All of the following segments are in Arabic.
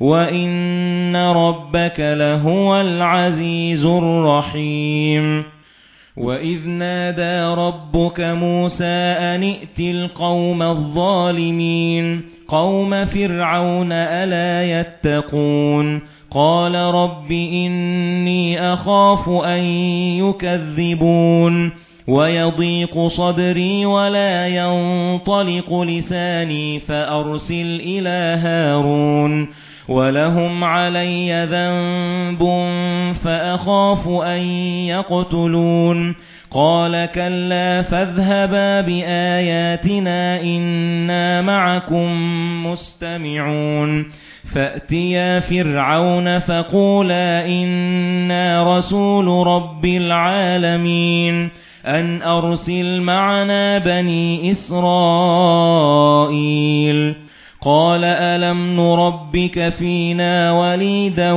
وَإِنَّ رَبَّكَ لَهُوَ الْعَزِيزُ الرَّحِيمُ وَإِذْ نَادَى رَبُّكَ مُوسَى أَنِ ائْتِ الْقَوْمَ الظَّالِمِينَ قَوْمَ فِرْعَوْنَ أَلَا يَتَّقُونَ قَالَ رَبِّ إِنِّي أَخَافُ أَن يُكَذِّبُونِ وَيَضِيقُ صَدْرِي وَلَا يَنطَلِقُ لِسَانِي فَأَرْسِلْ إِلَى هَارُونَ وَلَهُمْ عَلَيَّ ذَنبٌ فَأَخَافُ أَن يَقْتُلُونِ قَالَ كَلَّا فَاذْهَبَا بِآيَاتِنَا إِنَّا مَعَكُمْ مُسْتَمِعُونَ فَأْتِيَا فِرْعَوْنَ فَقُولَا إِنَّا رَسُولُ رَبِّ الْعَالَمِينَ أَنْ أَرْسِلْ مَعَنَا بَنِي إِسْرَائِيلَ قَالَ أَلَمْ نُرَبِّكَ فِينَا وَلِيدًا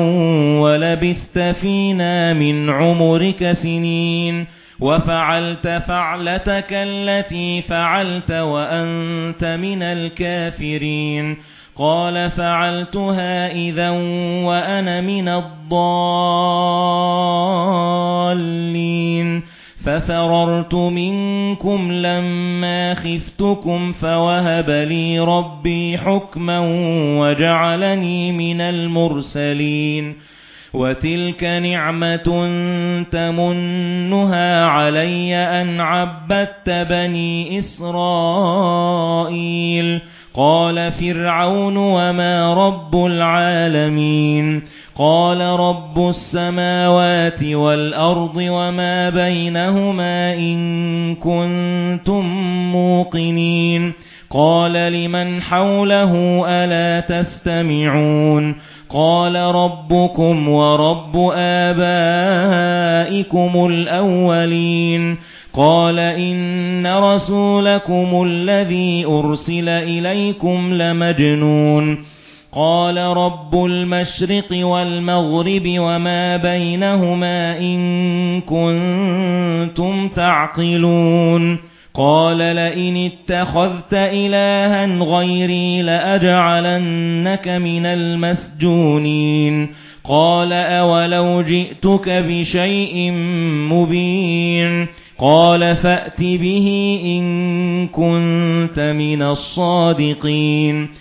وَلَبِثْتَ فِينَا مِنْ عُمُرِكَ سِنِينَ وَفَعَلْتَ فَعْلَتَكَ الَّتِي فَعَلْتَ وَأَنْتَ مِنَ الْكَافِرِينَ قَالَ فَعَلْتُهَا إِذًا وَأَنَا مِنَ الضَّالِّينَ فَفَرَرْتُ مِنكُمْ لَمَّا خِفْتُكُمْ فَوَهَبَ لِي رَبِّي حُكْمًا وَجَعَلَنِي مِنَ الْمُرْسَلِينَ وَتِلْكَ نِعْمَةٌ تَمُنُّهَا عَلَيَّ أَنْ عَبَّدتَّ بَنِي إِسْرَائِيلَ. قَالَ فِرْعَوْنُ وَمَا رَبُّ الْعَالَمِينَ. قَالَ رَبُّ السَّمَاوَاتِ وَالْأَرْضِ وَمَا بَيْنَهُمَا إِن كُنتُم مُّوقِنِينَ. قَالَ لِمَنْ حَوْلَهُ أَلَا تَسْتَمِعُونَ؟ قَالَ رَبُّكُمْ وَرَبُّ آبَائِكُمُ الْأَوَّلِينَ. قَالَ إِنَّ رَسُولَكُمُ الَّذِي أُرْسِلَ إِلَيْكُمْ لَمَجْنُونٌ. قَالَ رَبُّ الْمَشْرِقِ وَالْمَغْرِبِ وَمَا بَيْنَهُمَا إِن كُنتُمْ تَعْقِلُونَ. قَالَ لَئِنِ اتَّخَذْتَ إِلَٰهًا غَيْرِي لَأَجْعَلَنَّكَ مِنَ الْمَسْجُونِينَ. قَالَ أَوَلَوْ جِئْتُكَ بِشَيْءٍ مُبِينٍ. قَالَ فَأْتِ بِهِ إِن كُنتَ مِنَ الصَّادِقِينَ.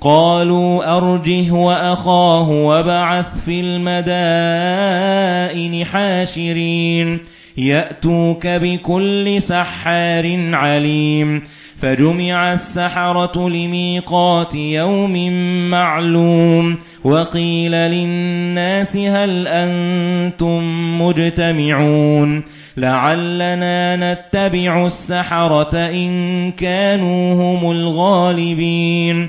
قَالُوا أَرْجِهْ وَأَخَاهُ وَابْعَثْ فِي الْمَدَائِنِ حَاشِرِينَ يَأْتُوكَ بِكُلِّ سَحَّارٍ عَلِيمٍ فَجُمِعَ السَّحَرَةُ لِمِيقَاتِ يَوْمٍ مَّعْلُومٍ وَقِيلَ لِلنَّاسِ هَلْ أَنتُم مُّجْتَمِعُونَ لَعَلَّنَا نَتَّبِعُ السَّحَرَةَ إِن كَانُوا هُمُ الْغَالِبِينَ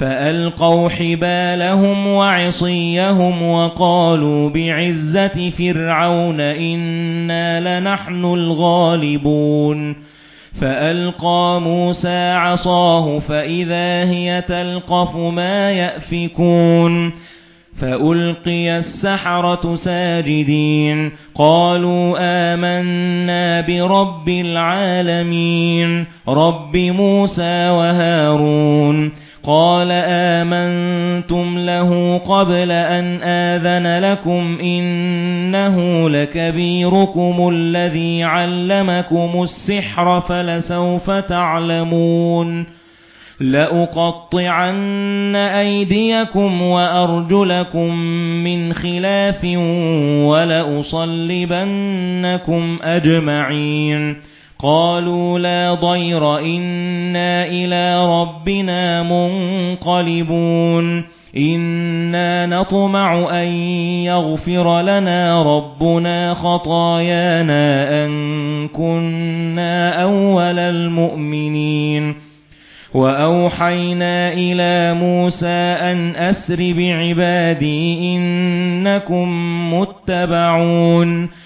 فَأَلْقَوْا حِبَالَهُمْ وَعِصِيَّهُمْ وَقَالُوا بِعِزَّةِ فِرْعَوْنَ إِنَّا لَنَحْنُ الْغَالِبُونَ. فَأَلْقَى مُوسَى عَصَاهُ فَإِذَا هِيَ تَلْقَفُ مَا يَأْفِكُونَ. فَأُلْقِيَ السَّحَرَةُ سَاجِدِينَ. قَالُوا آمَنَّا بِرَبِّ الْعَالَمِينَ رَبِّ مُوسَى وَهَارُونَ. قَالَ آمَنْتُمْ لَهُ قَبْلَ أَنْ آذَنَ لَكُمْ إِنَّهُ لَكَبِيرُكُمُ الَّذِي عَلَّمَكُمُ السِّحْرَ فَلَسَوْفَ تَعْلَمُونَ لَأُقَطِّعَنَّ أَيْدِيَكُمْ وَأَرْجُلَكُمْ مِنْ خِلَافٍ وَلَأُصَلِّبَنَّكُمْ أَجْمَعِينَ قَالُوا لَا ضَيْرَ إِنَّا إِلَى رَبِّنَا مُنقَلِبُونَ. إِنَّا نَطْمَعُ أَن يَغْفِرَ لَنَا رَبُّنَا خَطَايَانَا أَن كُنَّا أَوَّلَ الْمُؤْمِنِينَ. وَأَوْحَيْنَا إِلَى مُوسَى أَنْ أَسْرِ بِعِبَادِي إِنَّكُمْ مُتَّبَعُونَ.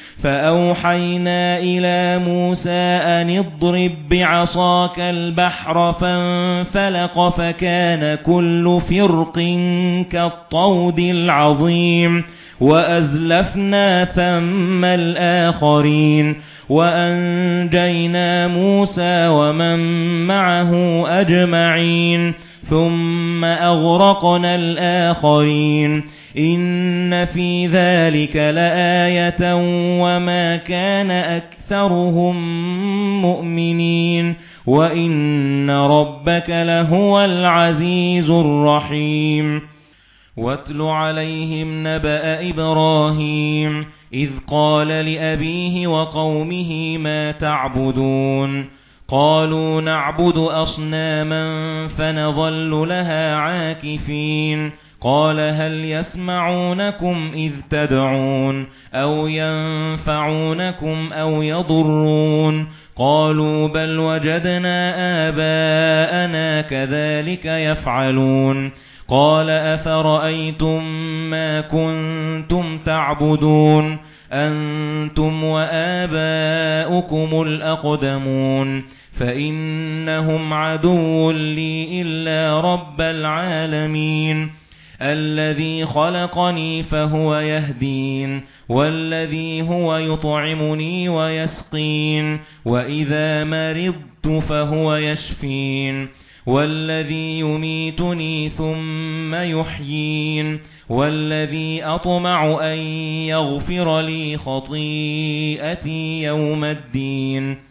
فَأَوْحَيْنَا إِلَى مُوسَى أَنِ اضْرِب بِّعَصَاكَ الْبَحْرَ فَانفَلَقَ فَكَانَ كُلُّ فِرْقٍ كَالطَّوْدِ الْعَظِيمِ وَأَزْلَفْنَا ثَمَّ الْآخَرِينَ وَأَنجَيْنَا مُوسَى وَمَن مَّعَهُ أَجْمَعِينَ ثُمَّ أَغْرَقْنَا الْآخَرِينَ إِنَّ فِي ذَلِكَ لَآيَةً وَمَا كَانَ أَكْثَرُهُم مُؤْمِنِينَ وَإِنَّ رَبَّكَ لَهُوَ الْعَزِيزُ الرَّحِيمُ وَاتْلُ عَلَيْهِمْ نَبَأَ إِبْرَاهِيمَ إِذْ قَالَ لِأَبِيهِ وَقَوْمِهِ مَا تَعْبُدُونَ قَالُوا نَعْبُدُ أَصْنَامًا فَنَظَلُّ لَهَا عَاكِفِينَ قَالَ هَلْ يَسْمَعُونَكُمْ إِذْ تَدْعُونَ أَوْ يَنفَعُونَكُمْ أَوْ يَضُرُّونَ قَالُوا بَلْ وَجَدْنَا آبَاءَنَا كَذَلِكَ يَفْعَلُونَ قَالَ أَفَرَأَيْتُم مَّا كُنتُمْ تَعْبُدُونَ أَنتُمْ وَآبَاؤُكُمُ الْأَقْدَمُونَ فَإِنَّهُمْ عَدُوٌّ لِّي إِلَّا رَبَّ الْعَالَمِينَ الَّذِي خَلَقَنِي فَهُوَ يَهْدِينِ وَالَّذِي هُوَ يُطْعِمُنِي وَيَسْقِينِ وَإِذَا مَرِضْتُ فَهُوَ يَشْفِينِ وَالَّذِي يُمِيتُنِي ثُمَّ يُحْيِينِ وَالَّذِي أَطْمَعُ أَن يَغْفِرَ لِي خَطِيئَتِي يَوْمَ الدِّينِ.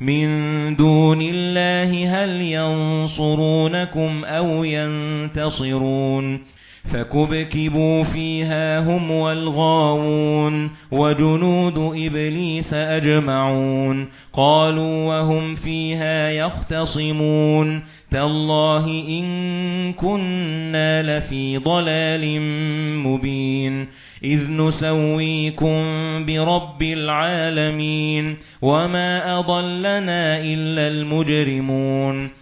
مِن دُونِ اللَّهِ هَلْ يَنصُرُونَكُمْ أَوْ يَنتَصِرُونَ فَكُبْكِبُوا فِيهَا هُمْ وَالْغَاوُونَ وَجُنُودُ إِبْلِيسَ أَجْمَعُونَ قَالُوا وَهُمْ فِيهَا يَخْتَصِمُونَ تَاللَّهِ إِن كُنَّا لَفِي ضَلَالٍ مُبِينٍ إِذْ نُسَوِّيكُم بِرَبِّ الْعَالَمِينَ وَمَا أَضَلَّنَا إِلَّا الْمُجْرِمُونَ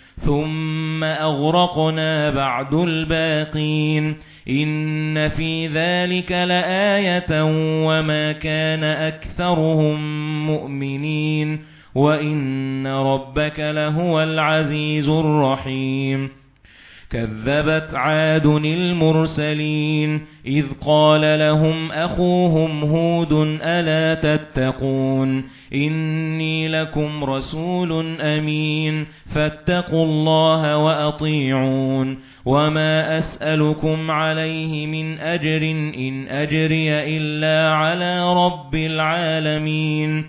ثُمَّ أَغْرَقْنَا بَعْدُ الْبَاقِينَ إِنَّ فِي ذَلِكَ لَآيَةً وَمَا كَانَ أَكْثَرُهُم مُؤْمِنِينَ وَإِنَّ رَبَّكَ لَهُوَ الْعَزِيزُ الرَّحِيمُ كَذَّبَتْ عَادٌ الْمُرْسَلِينَ إِذْ قَالَ لَهُمْ أَخُوهُمْ هُودٌ أَلَا تَتَّقُونَ إِنِّي لَكُمْ رَسُولٌ أَمِينٌ فَاتَّقُوا اللَّهَ وَأَطِيعُونِ وَمَا أَسْأَلُكُمْ عَلَيْهِ مِنْ أَجْرٍ إِنْ أَجْرِيَ إِلَّا عَلَى رَبِّ الْعَالَمِينَ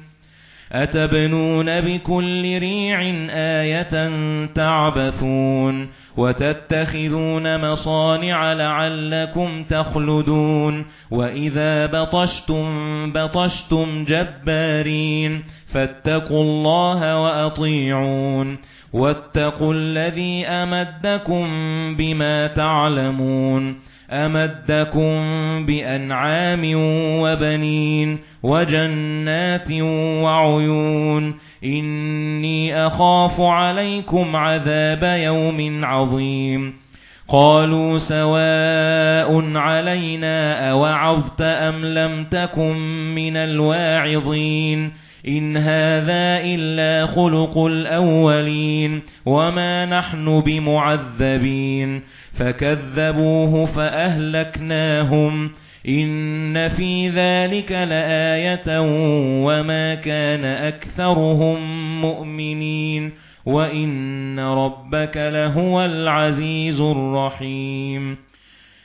أَتَبْنُونَ بِكُلِّ رِيعٍ آيَةً تَعْبَثُونَ وَتَتَّخِذُونَ مَصَانِعَ لَعَلَّكُمْ تَخْلُدُونَ وَإِذَا بَطَشْتُمْ بَطَشْتُمْ جَبَّارِينَ فَاتَّقُوا اللَّهَ وَأَطِيعُونِ وَاتَّقُوا الَّذِي أَمَدَّكُم بِمَا تَعْلَمُونَ أَمَدَّكُم بِأَنْعَامٍ وَبَنِينَ وَجَنَّاتٍ وَعُيُونٍ إِنِّي أَخَافُ عَلَيْكُمْ عَذَابَ يَوْمٍ عَظِيمٍ قَالُوا سَوَاءٌ عَلَيْنَا أَوَعَظْتَ أَمْ لَمْ تَكُنْ مِنَ الْوَاعِظِينَ إِنْ هَذَا إِلَّا خُلُقُ الْأَوَّلِينَ وَمَا نَحْنُ بِمُعَذَّبِينَ فَكَذَّبُوهُ فَأَهْلَكْنَاهُمْ إِنَّ فِي ذَلِكَ لَآيَةً وَمَا كَانَ أَكْثَرُهُم مُؤْمِنِينَ وَإِنَّ رَبَّكَ لَهُوَ الْعَزِيزُ الرَّحِيمُ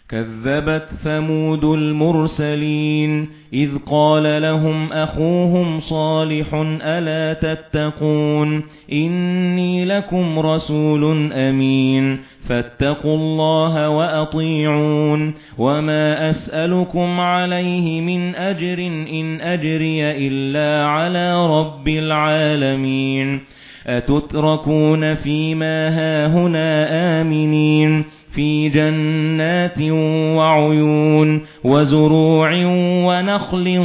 كَذَّبَتْ ثَمُودُ الْمُرْسَلِينَ إِذْ قَالَ لَهُمْ أَخُوهُمْ صَالِحٌ أَلَا تَتَّقُونَ إِنِّي لَكُمْ رَسُولٌ أَمِينٌ فَاتَّقُوا اللَّهَ وَأَطِيعُونِ وَمَا أَسْأَلُكُمْ عَلَيْهِ مِنْ أَجْرٍ إِنْ أَجْرِيَ إِلَّا عَلَى رَبِّ الْعَالَمِينَ أَتُتْرَكُونَ فِي مَا هَاهُنَا آمِنِينَ في جنات وعيون وزروع ونخل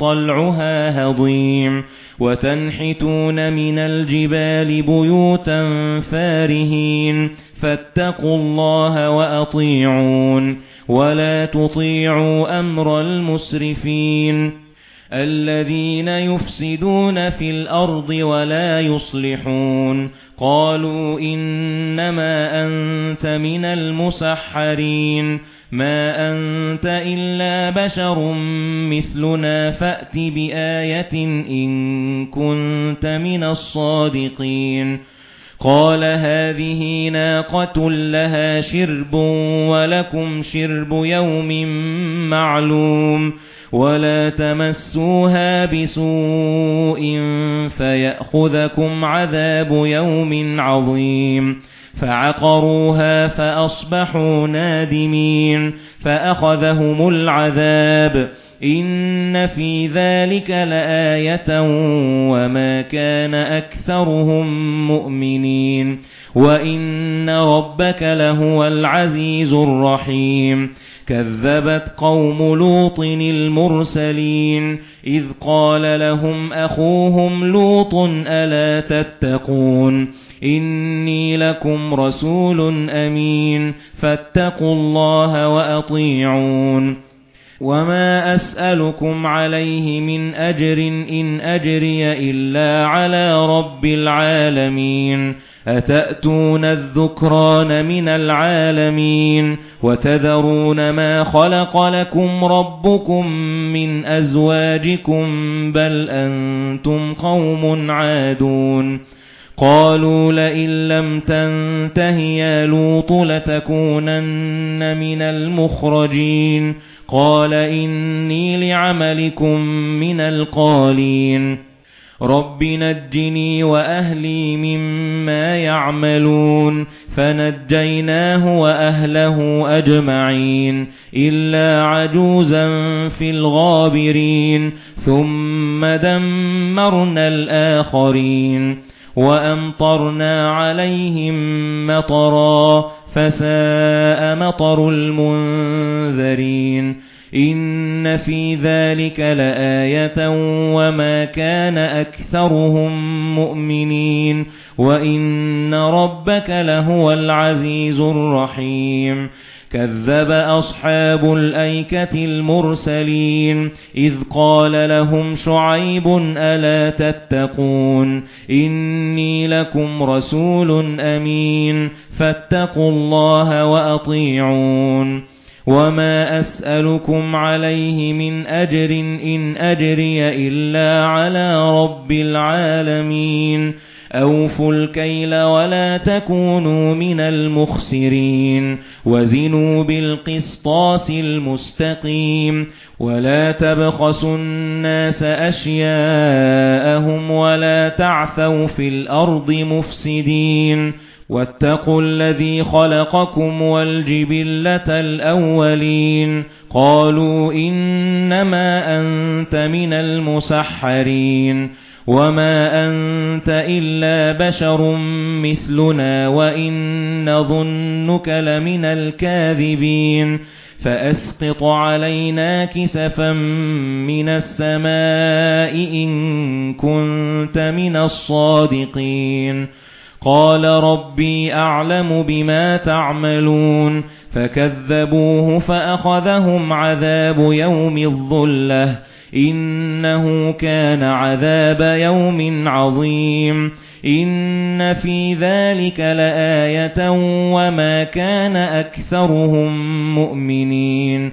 طلعها هضيم وتنحتون من الجبال بيوتا فارهين فاتقوا الله وأطيعون ولا تطيعوا أمر المسرفين الذين يفسدون في الأرض ولا يصلحون. قالوا إنما أنت من المسحرين. ما أنت إلا بشر مثلنا. فأت بآية إن كنت من الصادقين. قال هذه ناقة لها شرب ولكم شرب يوم معلوم ولا تمسوها بسوء فيأخذكم عذاب يوم عظيم فعقروها فأصبحوا نادمين فأخذهم العذاب إن في ذلك لآية وما كان أكثرهم مؤمنين وإن ربك لهو العزيز الرحيم كذبت قوم لوط المرسلين إذ قال لهم أخوهم لوط ألا تتقون إني لكم رسول أمين فاتقوا الله وأطيعون وما أسألكم عليه من أجر إن أجري إلا على رب العالمين أتأتون الذكران من العالمين وتذرون ما خلق لكم ربكم من أزواجكم بل أنتم قوم عادون قالوا لئن لم تنته يا لوط لتكونن من المخرجين قال إني لعملكم من القالين. رَبِّ نَجِّنِي وَأَهْلِي مِمَّا يَعْمَلُونَ فَنَجَّيْنَاهُ وَأَهْلَهُ أَجْمَعِينَ إِلَّا عَجُوزًا فِي الْغَابِرِينَ ثُمَّ دَمَّرْنَا الْآخَرِينَ وَأَمْطَرْنَا عَلَيْهِمْ مَطَرًا فَسَاءَ مَطَرُ الْمُنذَرِينَ. إِنَّ فِي ذَلِكَ لَآيَةً وَمَا كَانَ أَكْثَرُهُم مُؤْمِنِينَ وَإِنَّ رَبَّكَ لَهُوَ الْعَزِيزُ الرَّحِيمُ كَذَّبَ أَصْحَابُ الْأَيْكَةِ الْمُرْسَلِينَ إِذْ قَالَ لَهُمْ شُعَيْبٌ أَلَا تَتَّقُونَ إِنِّي لَكُمْ رَسُولٌ أَمِينٌ فَاتَّقُوا اللَّهَ وَأَطِيعُونِ وَمَا أَسْأَلُكُمْ عَلَيْهِ مِنْ أَجْرٍ إِنْ أَجْرِيَ إِلَّا عَلَى رَبِّ الْعَالَمِينَ أَوْفُوا الْكَيْلَ وَلَا تَكُونُوا مِنَ الْمُخْسِرِينَ وَزِنُوا بِالْقِسْطَاسِ الْمُسْتَقِيمِ وَلَا تَبْخَسُوا النَّاسَ أَشْيَاءَهُمْ وَلَا تَعْثَوْا فِي الْأَرْضِ مُفْسِدِينَ وَاتَّقُوا الَّذِي خَلَقَكُمْ وَالْجِبِلَّةَ الْأَوَّلِينَ. قَالُوا إِنَّمَا أَنْتَ مِنَ الْمُسَحَّرِينَ. وَمَا أَنْتَ إِلَّا بَشَرٌ مِثْلُنَا وَإِن نَّظُنُّكَ لَمِنَ الْكَاذِبِينَ. فَأَسْقِطْ عَلَيْنَا كِسَفًا مِنَ السَّمَاءِ إِن كُنتَ مِنَ الصَّادِقِينَ. قَالَ رَبِّي أَعْلَمُ بِمَا تَعْمَلُونَ فَكَذَّبُوهُ فَأَخَذَهُمْ عَذَابُ يَوْمِ الظُّلَّةِ إِنَّهُ كَانَ عَذَابَ يَوْمٍ عَظِيمٍ إِنَّ فِي ذَلِكَ لَآيَةً وَمَا كَانَ أَكْثَرُهُم مُؤْمِنِينَ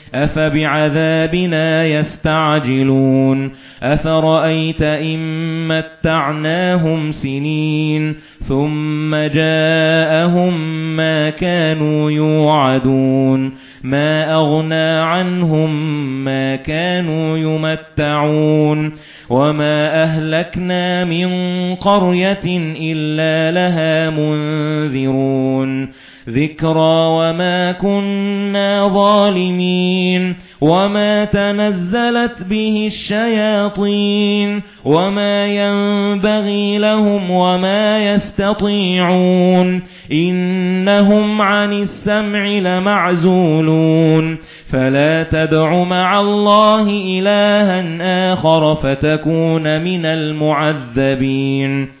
أَفَبِعَذَابِنَا يَسْتَعْجِلُونَ؟ أَفَرَأَيْتَ إِن مَّتَّعْنَاهُمْ سِنِينَ ثُمَّ جَاءَهُم مَّا كَانُوا يُوعَدُونَ؟ مَا أَغْنَى عَنْهُم مَّا كَانُوا يُمَتَّعُونَ؟ وَمَا أَهْلَكْنَا مِنْ قَرْيَةٍ إِلَّا لَهَا مُنذِرُونَ؟ ذِكْرَى وَمَا كُنَّا ظَالِمِينَ وَمَا تَنَزَّلَتْ بِهِ الشَّيَاطِينُ وَمَا يَنبَغِي لَهُمْ وَمَا يَسْتَطِيعُونَ إِنَّهُمْ عَنِ السَّمْعِ لَمَعْزُولُونَ فَلَا تَدْعُ مَعَ اللَّهِ إِلَٰهًا آخَرَ فَتَكُونَ مِنَ الْمُعَذَّبِينَ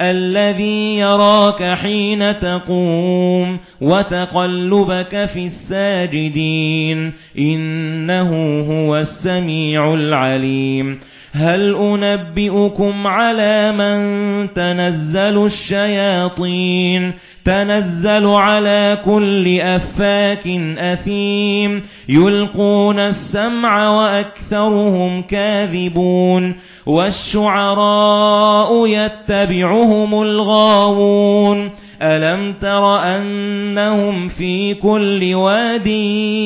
الَّذِي يَرَاكَ حِينَ تَقُومُ وَتَقَلُّبَكَ فِي السَّاجِدِينَ إِنَّهُ هُوَ السَّمِيعُ الْعَلِيمُ. هَلْ أُنَبِّئُكُمْ عَلَى مَن تَنَزَّلُ الشَّيَاطِينُ تَنَزَّلُ عَلَى كُلِّ أَفَّاكٍ أَثِيمٍ. يُلْقُونَ السَّمْعَ وَأَكْثَرُهُمْ كَاذِبُونَ. وَالشُّعَرَاءُ يَتَّبِعُهُمُ الْغَاوُونَ. أَلَمْ تَرَ أَنَّهُمْ فِي كُلِّ وَادٍ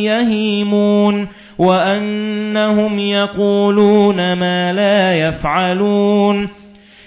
يَهِيمُونَ؟ وَأَنَّهُمْ يَقُولُونَ مَا لَا يَفْعَلُونَ.